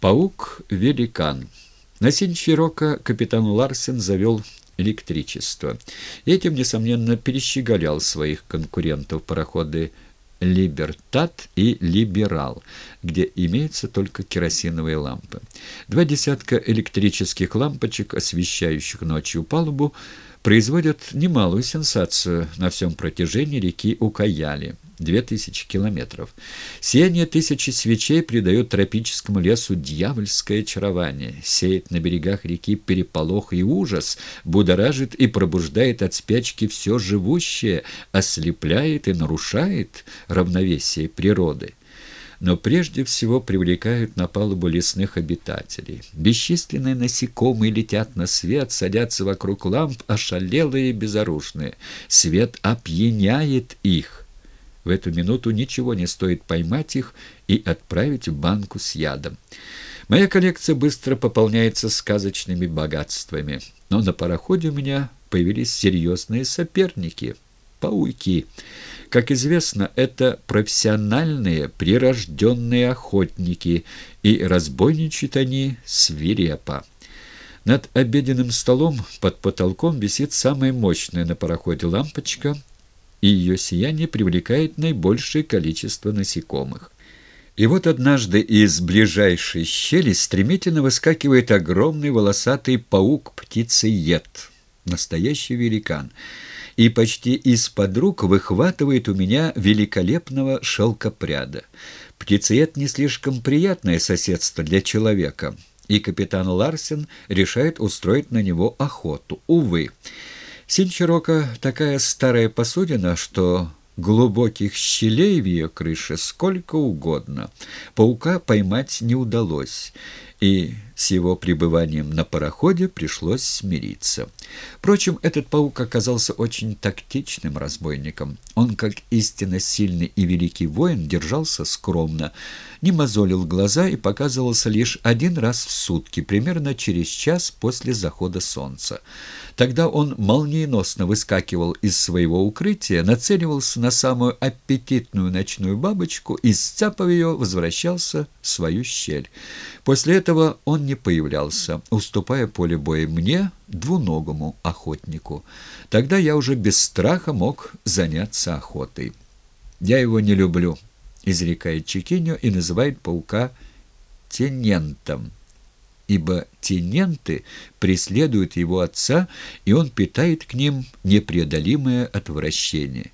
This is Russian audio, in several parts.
Паук-великан. На Синчирока капитан Ларсен завел электричество. Этим, несомненно, перещеголял своих конкурентов пароходы «Либертат» и «Либерал», где имеются только керосиновые лампы. Два десятка электрических лампочек, освещающих ночью палубу, производят немалую сенсацию на всем протяжении реки Укаяли – 2000 километров. Сияние тысячи свечей придает тропическому лесу дьявольское очарование, сеет на берегах реки переполох и ужас, будоражит и пробуждает от спячки все живущее, ослепляет и нарушает равновесие природы но прежде всего привлекают на палубу лесных обитателей. Бесчисленные насекомые летят на свет, садятся вокруг ламп, ошалелые и безоружные. Свет опьяняет их. В эту минуту ничего не стоит поймать их и отправить в банку с ядом. Моя коллекция быстро пополняется сказочными богатствами, но на пароходе у меня появились серьезные соперники – пауки – как известно, это профессиональные, прирожденные охотники, и разбойничают они свирепо. Над обеденным столом под потолком висит самая мощная на пароходе лампочка, и ее сияние привлекает наибольшее количество насекомых. И вот однажды из ближайшей щели стремительно выскакивает огромный волосатый паук-птицеед, настоящий великан — и почти из-под рук выхватывает у меня великолепного шелкопряда. Птицеед не слишком приятное соседство для человека, и капитан Ларсен решает устроить на него охоту. Увы, Синчерока такая старая посудина, что глубоких щелей в ее крыше сколько угодно. Паука поймать не удалось, и с его пребыванием на пароходе пришлось смириться. Впрочем, этот паук оказался очень тактичным разбойником. Он, как истинно сильный и великий воин, держался скромно, не мозолил глаза и показывался лишь один раз в сутки, примерно через час после захода солнца. Тогда он молниеносно выскакивал из своего укрытия, нацеливался на самую аппетитную ночную бабочку и, сцапав ее, возвращался в свою щель. После этого он не появлялся, уступая поле боя мне, двуногому охотнику. Тогда я уже без страха мог заняться охотой. «Я его не люблю», — изрекает Чекиньо и называет паука тенентом, ибо тененты преследуют его отца, и он питает к ним непреодолимое отвращение.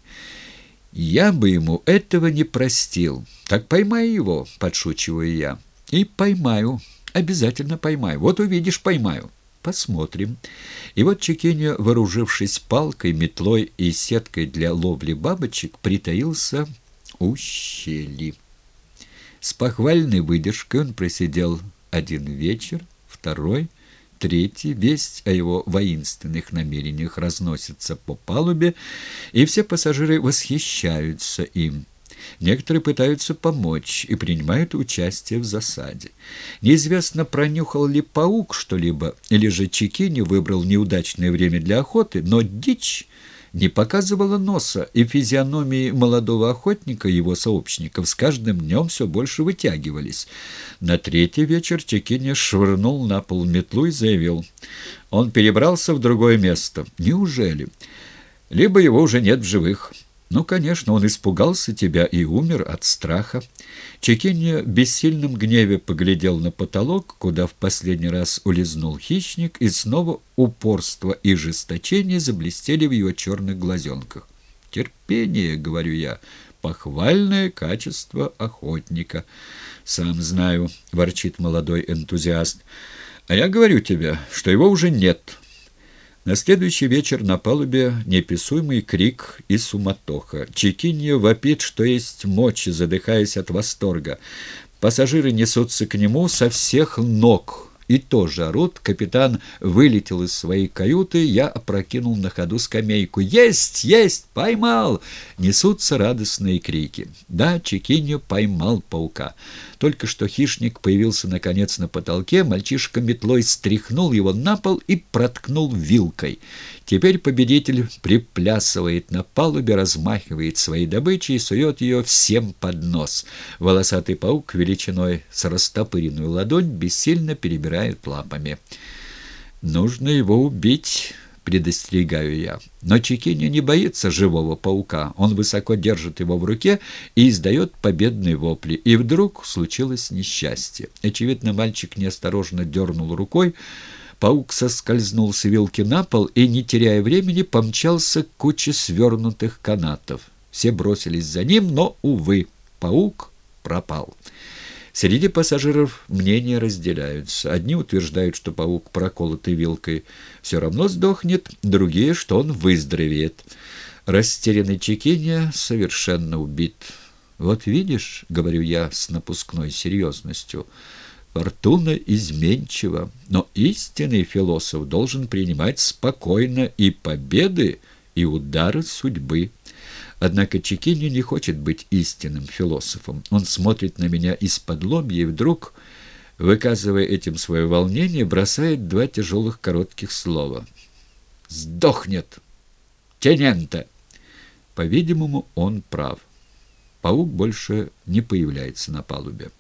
«Я бы ему этого не простил. Так поймай его», — подшучиваю я. «И поймаю», Обязательно поймаю. Вот увидишь, поймаю. Посмотрим. И вот Чекиньо, вооружившись палкой, метлой и сеткой для ловли бабочек, притаился у щели. С похвальной выдержкой он просидел один вечер, второй, третий. Весть о его воинственных намерениях разносится по палубе, и все пассажиры восхищаются им. Некоторые пытаются помочь и принимают участие в засаде. Неизвестно, пронюхал ли паук что-либо, или же Чекини выбрал неудачное время для охоты, но дичь не показывала носа, и физиономии молодого охотника и его сообщников с каждым днем все больше вытягивались. На третий вечер Чекиня швырнул на пол метлу и заявил. Он перебрался в другое место. Неужели? Либо его уже нет в живых. Ну, конечно, он испугался тебя и умер от страха. Чекинья в бессильном гневе поглядел на потолок, куда в последний раз улизнул хищник, и снова упорство и жесточение заблестели в его черных глазенках. «Терпение», — говорю я, — «похвальное качество охотника». «Сам знаю», — ворчит молодой энтузиаст. «А я говорю тебе, что его уже нет». На следующий вечер на палубе неописуемый крик и суматоха. Чекиньо вопит, что есть мочи, задыхаясь от восторга. Пассажиры несутся к нему со всех ног и тоже орут. Капитан вылетел из своей каюты, я опрокинул на ходу скамейку. «Есть! Есть! Поймал!» Несутся радостные крики. Да, Чекиньо поймал паука. Только что хищник появился наконец на потолке, мальчишка метлой стряхнул его на пол и проткнул вилкой. Теперь победитель приплясывает на палубе, размахивает своей добычей и сует ее всем под нос. Волосатый паук величиной с растопыренную ладонь бессильно перебирает лапами. «Нужно его убить», — предостерегаю я. Но Чекиня не боится живого паука. Он высоко держит его в руке и издает победные вопли. И вдруг случилось несчастье. Очевидно, мальчик неосторожно дернул рукой, Паук соскользнул с вилки на пол и, не теряя времени, помчался к куче свернутых канатов. Все бросились за ним, но, увы, паук пропал. Среди пассажиров мнения разделяются. Одни утверждают, что паук, проколотый вилкой, все равно сдохнет, другие, что он выздоровеет. Растерянный Чекиня совершенно убит. «Вот видишь», — говорю я с напускной серьезностью, — Фортуна изменчива, но истинный философ должен принимать спокойно и победы, и удары судьбы. Однако Чекини не хочет быть истинным философом. Он смотрит на меня из-под лобья и вдруг, выказывая этим свое волнение, бросает два тяжелых коротких слова. «Сдохнет! Тенента!» По-видимому, он прав. Паук больше не появляется на палубе.